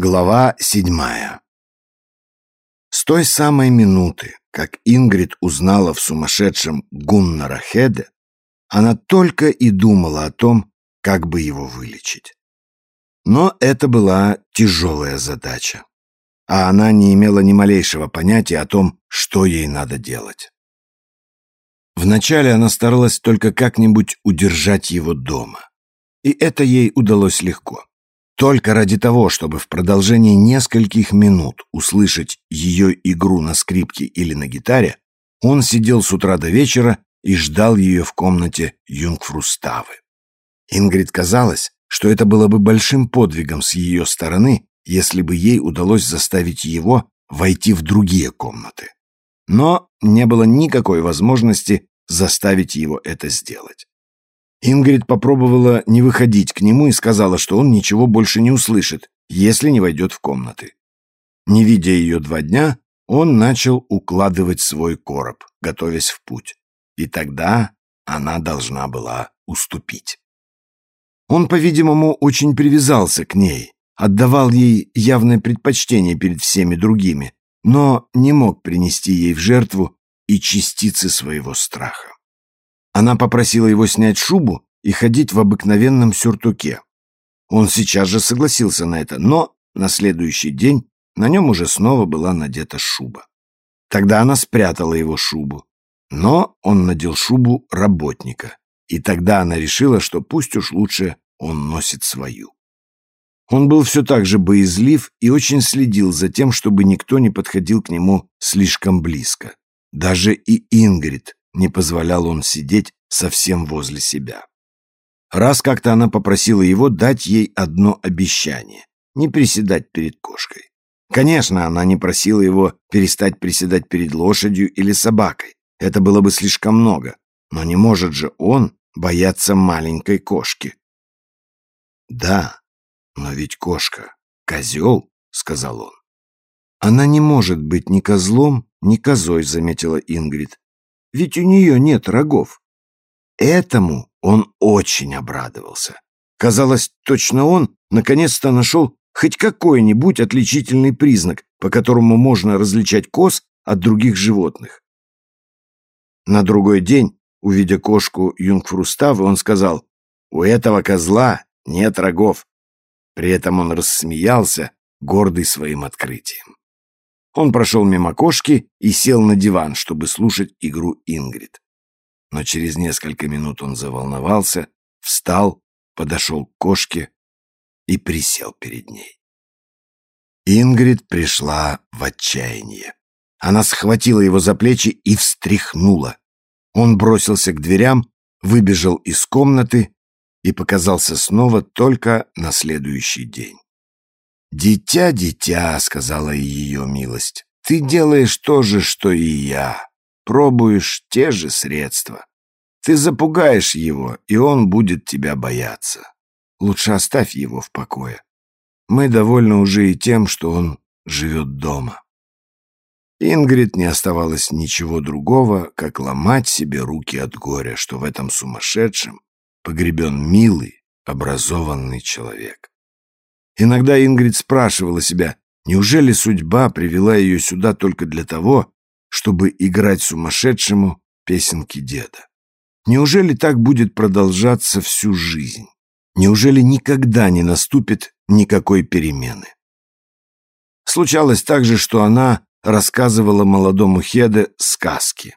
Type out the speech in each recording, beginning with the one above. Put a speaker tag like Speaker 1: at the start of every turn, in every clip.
Speaker 1: Глава седьмая С той самой минуты, как Ингрид узнала в сумасшедшем Гуннара Хеде, она только и думала о том, как бы его вылечить. Но это была тяжелая задача, а она не имела ни малейшего понятия о том, что ей надо делать. Вначале она старалась только как-нибудь удержать его дома, и это ей удалось легко. Только ради того, чтобы в продолжении нескольких минут услышать ее игру на скрипке или на гитаре, он сидел с утра до вечера и ждал ее в комнате Юнгфруставы. Ингрид казалось, что это было бы большим подвигом с ее стороны, если бы ей удалось заставить его войти в другие комнаты. Но не было никакой возможности заставить его это сделать. Ингрид попробовала не выходить к нему и сказала, что он ничего больше не услышит, если не войдет в комнаты. Не видя ее два дня, он начал укладывать свой короб, готовясь в путь. И тогда она должна была уступить. Он, по-видимому, очень привязался к ней, отдавал ей явное предпочтение перед всеми другими, но не мог принести ей в жертву и частицы своего страха. Она попросила его снять шубу и ходить в обыкновенном сюртуке. Он сейчас же согласился на это, но на следующий день на нем уже снова была надета шуба. Тогда она спрятала его шубу, но он надел шубу работника, и тогда она решила, что пусть уж лучше он носит свою. Он был все так же боязлив и очень следил за тем, чтобы никто не подходил к нему слишком близко. Даже и Ингрид не позволял он сидеть совсем возле себя. Раз как-то она попросила его дать ей одно обещание — не приседать перед кошкой. Конечно, она не просила его перестать приседать перед лошадью или собакой. Это было бы слишком много. Но не может же он бояться маленькой кошки. «Да, но ведь кошка — козел», — сказал он. «Она не может быть ни козлом, ни козой», — заметила Ингрид. «Ведь у нее нет рогов». Этому он очень обрадовался. Казалось, точно он наконец-то нашел хоть какой-нибудь отличительный признак, по которому можно различать коз от других животных. На другой день, увидя кошку Юнгфруставы, он сказал, «У этого козла нет рогов». При этом он рассмеялся, гордый своим открытием. Он прошел мимо кошки и сел на диван, чтобы слушать игру Ингрид. Но через несколько минут он заволновался, встал, подошел к кошке и присел перед ней. Ингрид пришла в отчаяние. Она схватила его за плечи и встряхнула. Он бросился к дверям, выбежал из комнаты и показался снова только на следующий день. «Дитя, дитя», — сказала ее милость, — «ты делаешь то же, что и я, пробуешь те же средства. Ты запугаешь его, и он будет тебя бояться. Лучше оставь его в покое. Мы довольны уже и тем, что он живет дома». Ингрид не оставалось ничего другого, как ломать себе руки от горя, что в этом сумасшедшем погребен милый, образованный человек. Иногда Ингрид спрашивала себя, неужели судьба привела ее сюда только для того, чтобы играть сумасшедшему песенки деда? Неужели так будет продолжаться всю жизнь? Неужели никогда не наступит никакой перемены? Случалось также, что она рассказывала молодому Хеде сказки.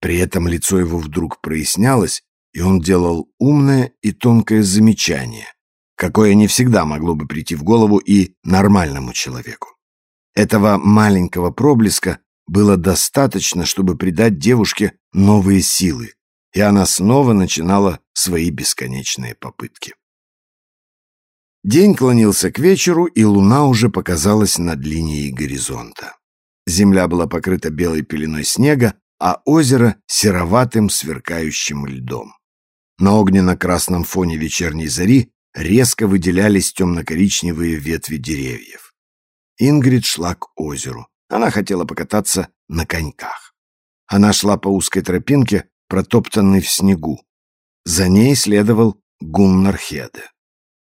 Speaker 1: При этом лицо его вдруг прояснялось, и он делал умное и тонкое замечание, какое не всегда могло бы прийти в голову и нормальному человеку. Этого маленького проблеска было достаточно, чтобы придать девушке новые силы, и она снова начинала свои бесконечные попытки. День клонился к вечеру, и луна уже показалась над линией горизонта. Земля была покрыта белой пеленой снега, а озеро — сероватым сверкающим льдом. На огненно-красном фоне вечерней зари резко выделялись темно-коричневые ветви деревьев. Ингрид шла к озеру. Она хотела покататься на коньках. Она шла по узкой тропинке, протоптанной в снегу. За ней следовал Гуннар Хеде.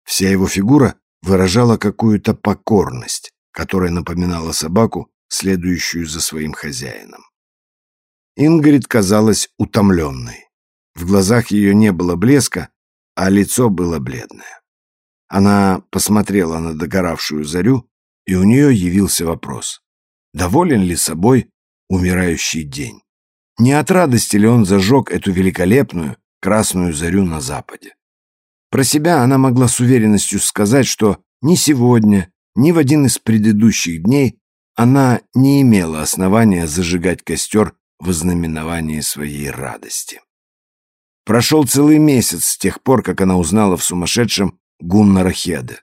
Speaker 1: Вся его фигура выражала какую-то покорность, которая напоминала собаку, следующую за своим хозяином. Ингрид казалась утомленной. В глазах ее не было блеска, а лицо было бледное. Она посмотрела на догоравшую зарю, и у нее явился вопрос. Доволен ли собой умирающий день? Не от радости ли он зажег эту великолепную красную зарю на западе? Про себя она могла с уверенностью сказать, что ни сегодня, ни в один из предыдущих дней она не имела основания зажигать костер в ознаменовании своей радости. Прошел целый месяц с тех пор, как она узнала в сумасшедшем Гуннара Хеде,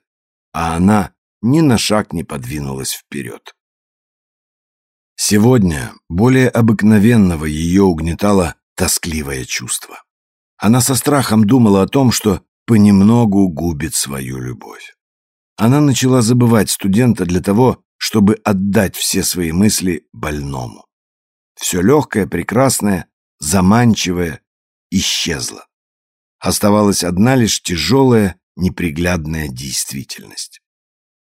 Speaker 1: а она ни на шаг не подвинулась вперед. Сегодня более обыкновенного ее угнетало тоскливое чувство. Она со страхом думала о том, что понемногу губит свою любовь. Она начала забывать студента для того, чтобы отдать все свои мысли больному. Все легкое, прекрасное, заманчивое исчезло. Оставалась одна лишь тяжелая, неприглядная действительность.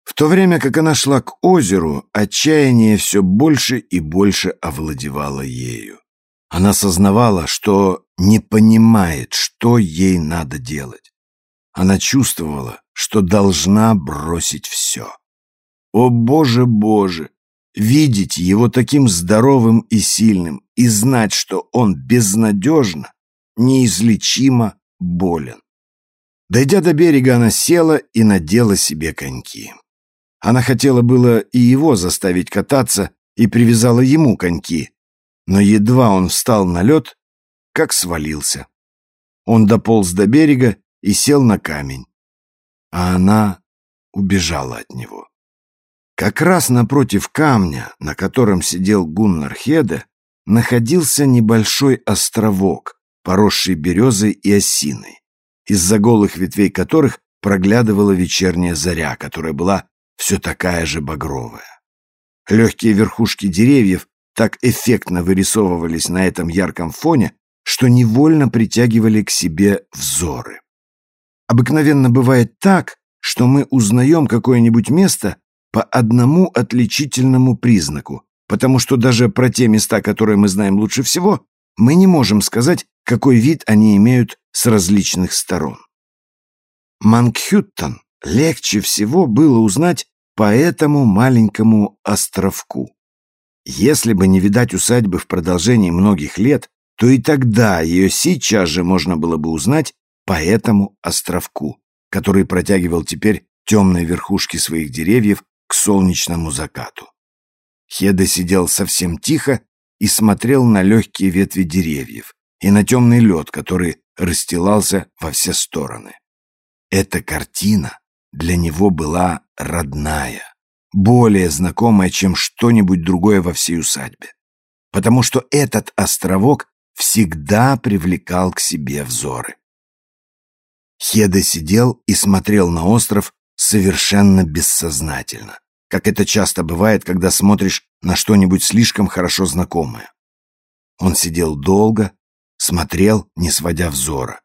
Speaker 1: В то время как она шла к озеру, отчаяние все больше и больше овладевало ею. Она сознавала, что не понимает, что ей надо делать. Она чувствовала, что должна бросить все. О, Боже, Боже! Видеть его таким здоровым и сильным и знать, что он безнадежно, неизлечимо болен. Дойдя до берега, она села и надела себе коньки. Она хотела было и его заставить кататься и привязала ему коньки, но едва он встал на лед, как свалился. Он дополз до берега и сел на камень, а она убежала от него. Как раз напротив камня, на котором сидел Гуннар Хеде, находился небольшой островок, поросший березой и осиной, из-за голых ветвей которых проглядывала вечерняя заря, которая была все такая же багровая. Легкие верхушки деревьев так эффектно вырисовывались на этом ярком фоне, что невольно притягивали к себе взоры. Обыкновенно бывает так, что мы узнаем какое-нибудь место по одному отличительному признаку, потому что даже про те места, которые мы знаем лучше всего, мы не можем сказать, какой вид они имеют с различных сторон. Мангхюттон легче всего было узнать по этому маленькому островку. Если бы не видать усадьбы в продолжении многих лет, то и тогда ее сейчас же можно было бы узнать по этому островку, который протягивал теперь темные верхушки своих деревьев к солнечному закату. Хеда сидел совсем тихо и смотрел на легкие ветви деревьев и на темный лед, который расстилался во все стороны. Эта картина для него была родная, более знакомая, чем что-нибудь другое во всей усадьбе, потому что этот островок всегда привлекал к себе взоры. Хеда сидел и смотрел на остров совершенно бессознательно, как это часто бывает, когда смотришь на что-нибудь слишком хорошо знакомое. Он сидел долго, смотрел, не сводя взора.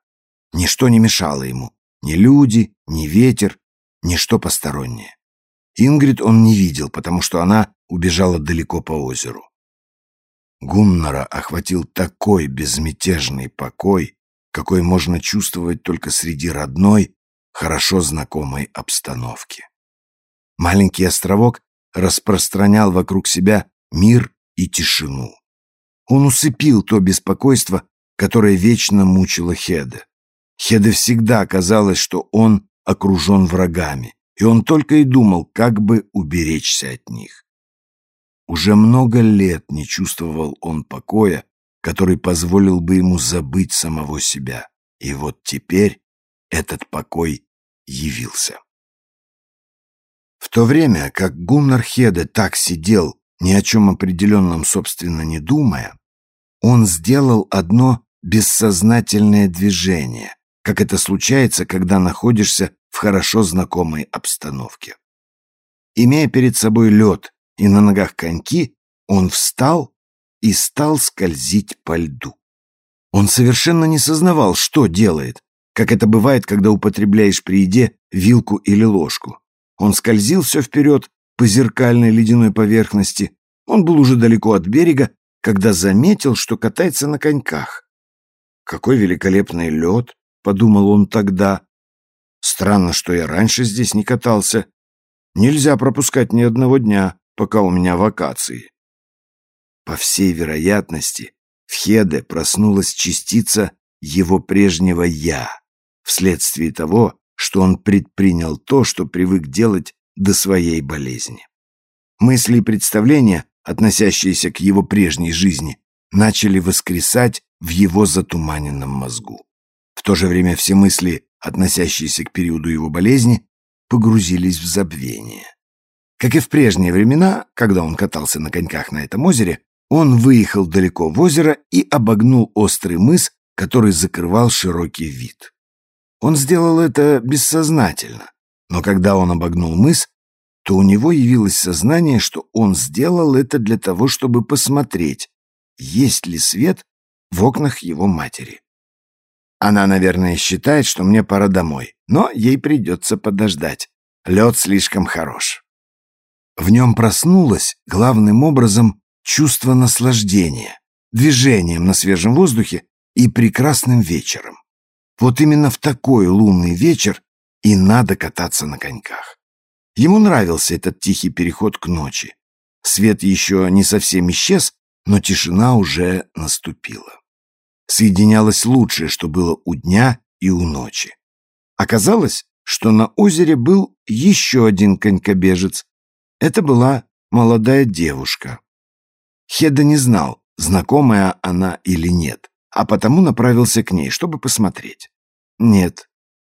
Speaker 1: Ничто не мешало ему, ни люди, ни ветер, ничто постороннее. Ингрид он не видел, потому что она убежала далеко по озеру. Гуннара охватил такой безмятежный покой, какой можно чувствовать только среди родной, хорошо знакомой обстановки. Маленький островок распространял вокруг себя мир и тишину. Он усыпил то беспокойство, которое вечно мучило Хеда. Хеде всегда казалось, что он окружен врагами, и он только и думал, как бы уберечься от них. Уже много лет не чувствовал он покоя, который позволил бы ему забыть самого себя. И вот теперь этот покой явился. В то время как Гуннар Хеде так сидел, ни о чем определенном, собственно, не думая, он сделал одно бессознательное движение, как это случается, когда находишься в хорошо знакомой обстановке. Имея перед собой лед и на ногах коньки, он встал и стал скользить по льду. Он совершенно не сознавал, что делает, как это бывает, когда употребляешь при еде вилку или ложку. Он скользил все вперед по зеркальной ледяной поверхности. Он был уже далеко от берега, когда заметил, что катается на коньках. «Какой великолепный лед!» — подумал он тогда. «Странно, что я раньше здесь не катался. Нельзя пропускать ни одного дня, пока у меня вакации». По всей вероятности, в Хеде проснулась частица его прежнего «я», вследствие того, что он предпринял то, что привык делать до своей болезни. Мысли и представления, относящиеся к его прежней жизни, начали воскресать в его затуманенном мозгу. В то же время все мысли, относящиеся к периоду его болезни, погрузились в забвение. Как и в прежние времена, когда он катался на коньках на этом озере, он выехал далеко в озеро и обогнул острый мыс, который закрывал широкий вид. Он сделал это бессознательно, но когда он обогнул мыс, то у него явилось сознание, что он сделал это для того, чтобы посмотреть, есть ли свет в окнах его матери. Она, наверное, считает, что мне пора домой, но ей придется подождать. Лед слишком хорош. В нем проснулось, главным образом, чувство наслаждения, движением на свежем воздухе и прекрасным вечером. Вот именно в такой лунный вечер и надо кататься на коньках. Ему нравился этот тихий переход к ночи. Свет еще не совсем исчез, но тишина уже наступила. Соединялось лучшее, что было у дня и у ночи. Оказалось, что на озере был еще один конькобежец. Это была молодая девушка. Хеда не знал, знакомая она или нет а потому направился к ней, чтобы посмотреть. Нет,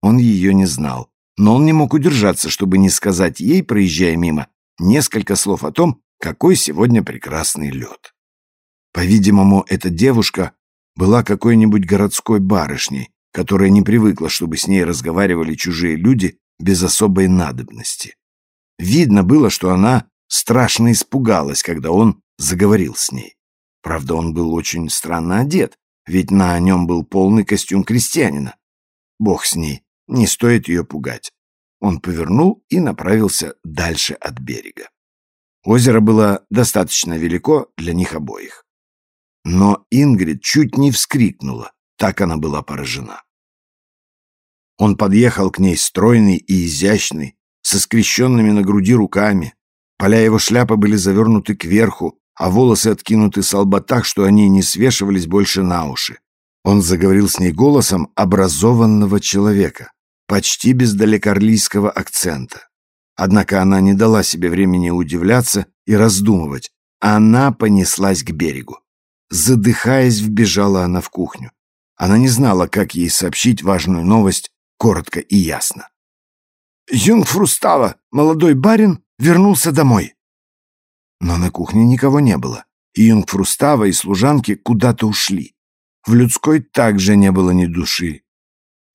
Speaker 1: он ее не знал, но он не мог удержаться, чтобы не сказать ей, проезжая мимо, несколько слов о том, какой сегодня прекрасный лед. По-видимому, эта девушка была какой-нибудь городской барышней, которая не привыкла, чтобы с ней разговаривали чужие люди без особой надобности. Видно было, что она страшно испугалась, когда он заговорил с ней. Правда, он был очень странно одет, ведь на нем был полный костюм крестьянина. Бог с ней, не стоит ее пугать. Он повернул и направился дальше от берега. Озеро было достаточно велико для них обоих. Но Ингрид чуть не вскрикнула, так она была поражена. Он подъехал к ней стройный и изящный, со скрещенными на груди руками. Поля его шляпы были завернуты кверху, а волосы откинуты с лба так, что они не свешивались больше на уши. Он заговорил с ней голосом образованного человека, почти без далекорлийского акцента. Однако она не дала себе времени удивляться и раздумывать. Она понеслась к берегу. Задыхаясь, вбежала она в кухню. Она не знала, как ей сообщить важную новость коротко и ясно. «Юнгфрустава, молодой барин, вернулся домой», но на кухне никого не было, и юнгфрустава и служанки куда-то ушли. В людской также не было ни души.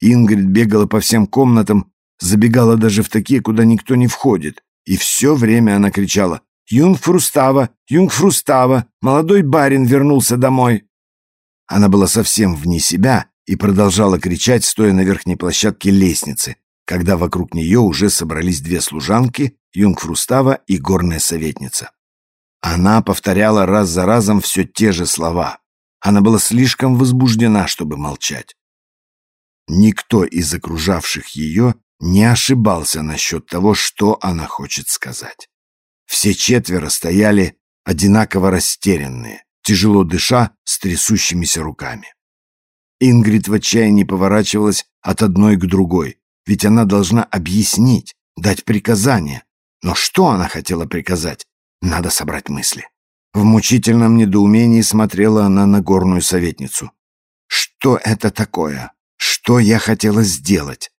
Speaker 1: Ингрид бегала по всем комнатам, забегала даже в такие, куда никто не входит, и все время она кричала «Юнгфрустава! Юнгфрустава! Молодой барин вернулся домой!» Она была совсем вне себя и продолжала кричать, стоя на верхней площадке лестницы, когда вокруг нее уже собрались две служанки, юнгфрустава и горная советница. Она повторяла раз за разом все те же слова. Она была слишком возбуждена, чтобы молчать. Никто из окружавших ее не ошибался насчет того, что она хочет сказать. Все четверо стояли одинаково растерянные, тяжело дыша с трясущимися руками. Ингрид в отчаянии поворачивалась от одной к другой, ведь она должна объяснить, дать приказание. Но что она хотела приказать? Надо собрать мысли. В мучительном недоумении смотрела она на горную советницу. Что это такое? Что я хотела сделать?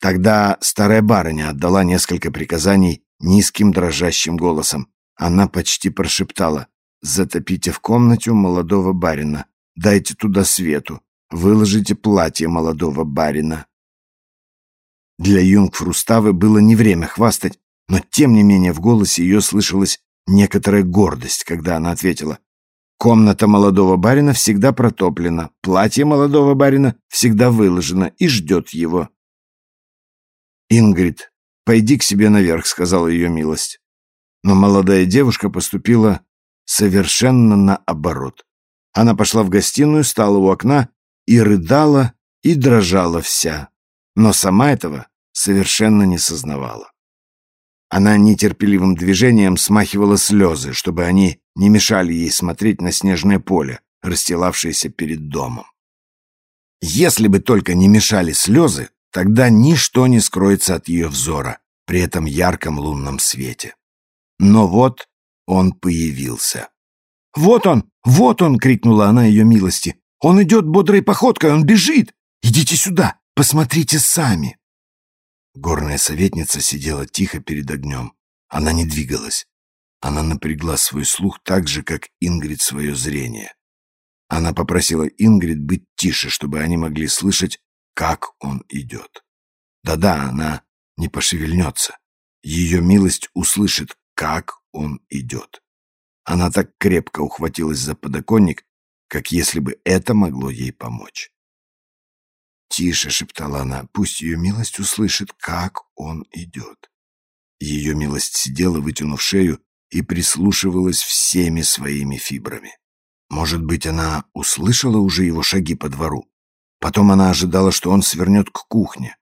Speaker 1: Тогда старая барыня отдала несколько приказаний низким дрожащим голосом. Она почти прошептала. «Затопите в комнате у молодого барина. Дайте туда свету. Выложите платье молодого барина». Для юнгфруставы было не время хвастать, но тем не менее в голосе ее слышалось некоторая гордость, когда она ответила «Комната молодого барина всегда протоплена, платье молодого барина всегда выложено и ждет его». Ингрид пойди к себе наверх», — сказала ее милость. Но молодая девушка поступила совершенно наоборот. Она пошла в гостиную, стала у окна и рыдала, и дрожала вся, но сама этого совершенно не сознавала. Она нетерпеливым движением смахивала слезы, чтобы они не мешали ей смотреть на снежное поле, расстилавшееся перед домом. Если бы только не мешали слезы, тогда ничто не скроется от ее взора при этом ярком лунном свете. Но вот он появился. «Вот он! Вот он!» — крикнула она ее милости. «Он идет бодрой походкой, он бежит! Идите сюда, посмотрите сами!» Горная советница сидела тихо перед огнем. Она не двигалась. Она напрягла свой слух так же, как Ингрид свое зрение. Она попросила Ингрид быть тише, чтобы они могли слышать, как он идет. Да-да, она не пошевельнется. Ее милость услышит, как он идет. Она так крепко ухватилась за подоконник, как если бы это могло ей помочь. «Тише», — шептала она, — «пусть ее милость услышит, как он идет». Ее милость сидела, вытянув шею, и прислушивалась всеми своими фибрами. Может быть, она услышала уже его шаги по двору. Потом она ожидала, что он свернет к кухне.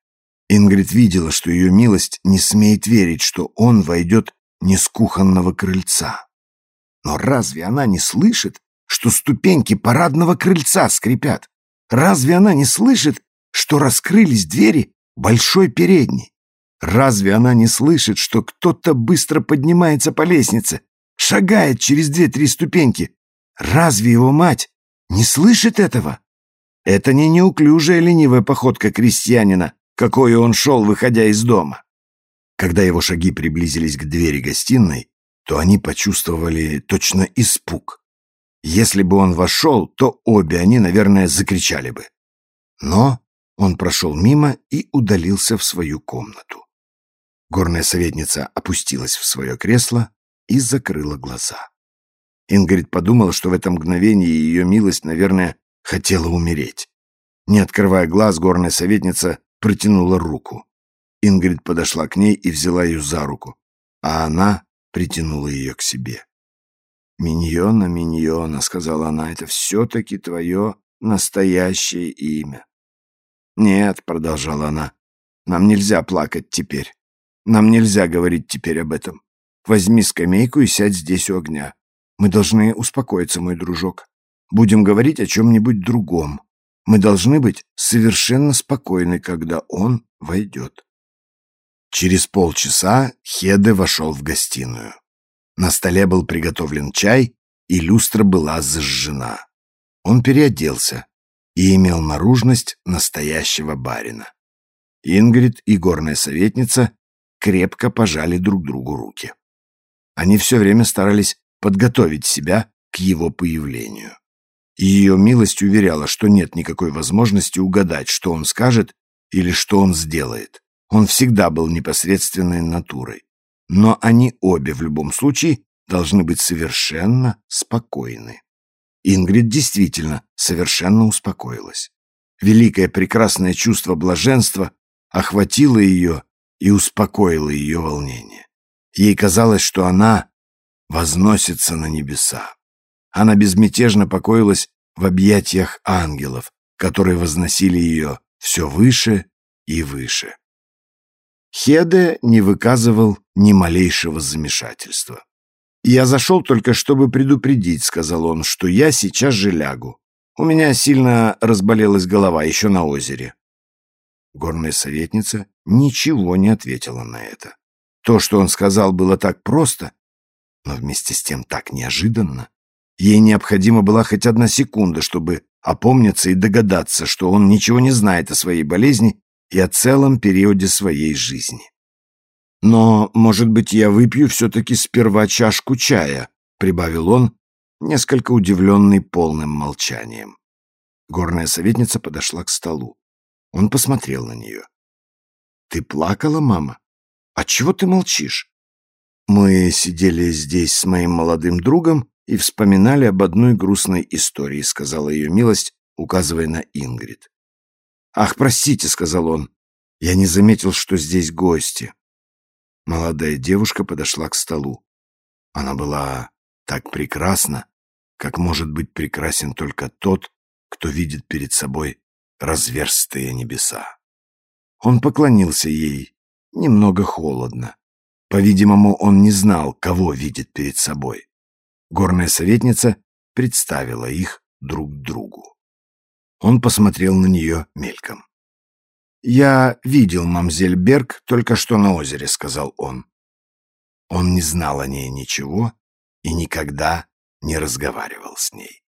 Speaker 1: Ингрид видела, что ее милость не смеет верить, что он войдет не с кухонного крыльца. Но разве она не слышит, что ступеньки парадного крыльца скрипят? Разве она не слышит, что раскрылись двери большой передней? Разве она не слышит, что кто-то быстро поднимается по лестнице, шагает через две-три ступеньки? Разве его мать не слышит этого? Это не неуклюжая ленивая походка крестьянина, какой он шел, выходя из дома. Когда его шаги приблизились к двери гостиной, то они почувствовали точно испуг. Если бы он вошел, то обе они, наверное, закричали бы. Но он прошел мимо и удалился в свою комнату. Горная советница опустилась в свое кресло и закрыла глаза. Ингрид подумала, что в это мгновение ее милость, наверное, хотела умереть. Не открывая глаз, горная советница протянула руку. Ингрид подошла к ней и взяла ее за руку, а она притянула ее к себе. «Миньона, Миньона», — сказала она, — «это все-таки твое настоящее имя». «Нет», — продолжала она, — «нам нельзя плакать теперь. Нам нельзя говорить теперь об этом. Возьми скамейку и сядь здесь у огня. Мы должны успокоиться, мой дружок. Будем говорить о чем-нибудь другом. Мы должны быть совершенно спокойны, когда он войдет. Через полчаса Хеде вошел в гостиную. На столе был приготовлен чай, и люстра была зажжена. Он переоделся и имел наружность настоящего барина. Ингрид и горная советница крепко пожали друг другу руки. Они все время старались подготовить себя к его появлению. Ее милость уверяла, что нет никакой возможности угадать, что он скажет или что он сделает. Он всегда был непосредственной натурой. Но они обе в любом случае должны быть совершенно спокойны. Ингрид действительно совершенно успокоилась. Великое прекрасное чувство блаженства охватило ее и успокоило ее волнение. Ей казалось, что она возносится на небеса. Она безмятежно покоилась в объятиях ангелов, которые возносили ее все выше и выше. Хеде не выказывал ни малейшего замешательства. «Я зашел только, чтобы предупредить», — сказал он, — «что я сейчас же лягу. У меня сильно разболелась голова еще на озере». Горная советница ничего не ответила на это. То, что он сказал, было так просто, но вместе с тем так неожиданно. Ей необходима была хоть одна секунда, чтобы опомниться и догадаться, что он ничего не знает о своей болезни и о целом периоде своей жизни. «Но, может быть, я выпью все-таки сперва чашку чая», — прибавил он, несколько удивленный полным молчанием. Горная советница подошла к столу. Он посмотрел на нее. «Ты плакала, мама? Отчего ты молчишь?» Мы сидели здесь с моим молодым другом и вспоминали об одной грустной истории, сказала ее милость, указывая на Ингрид. «Ах, простите», — сказал он, — «я не заметил, что здесь гости. Молодая девушка подошла к столу. Она была так прекрасна, как может быть прекрасен только тот, кто видит перед собой разверстые небеса. Он поклонился ей, немного холодно. По-видимому, он не знал, кого видит перед собой. Горная советница представила их друг другу. Он посмотрел на нее мельком. «Я видел мамзель Берг только что на озере», — сказал он. Он не знал о ней ничего и никогда не разговаривал с ней.